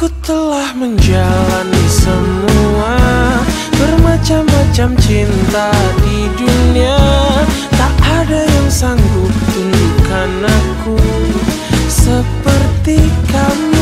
Aku telah menjalani semua Bermacam-macam cinta di dunia. Tak ada yang sanggup tunjukkan aku. Seperti kamu.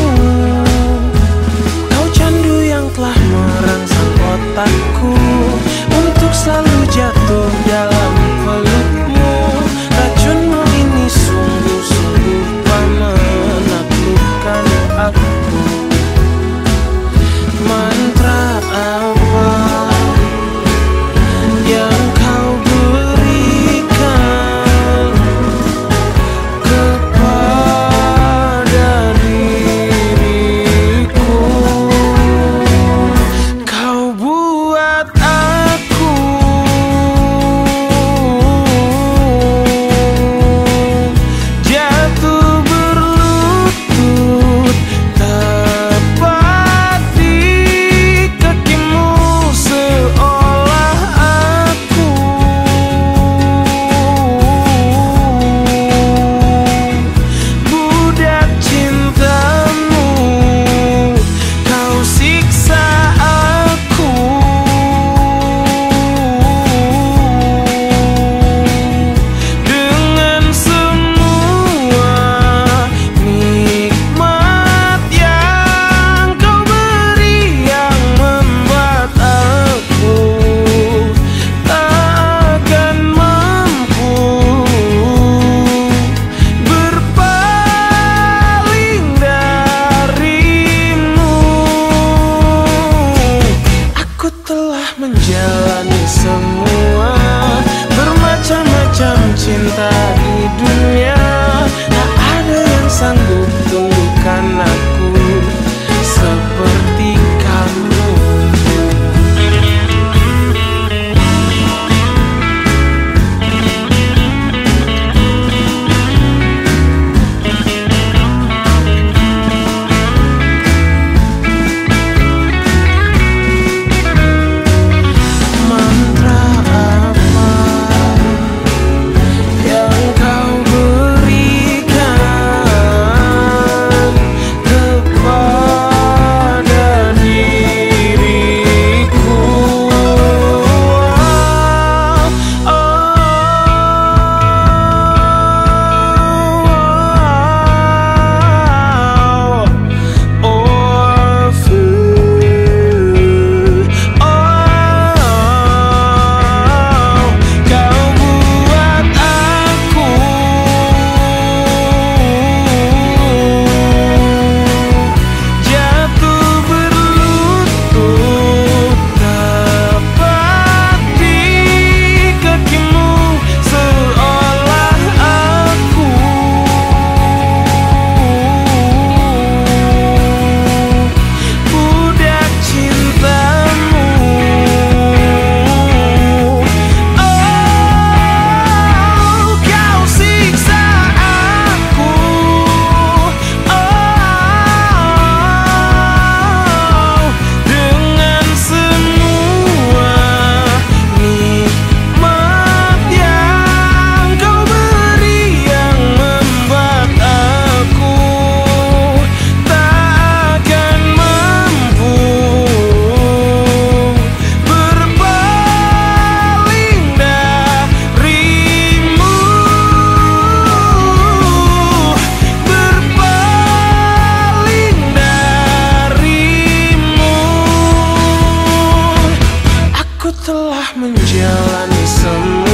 Ku telah menjalani semua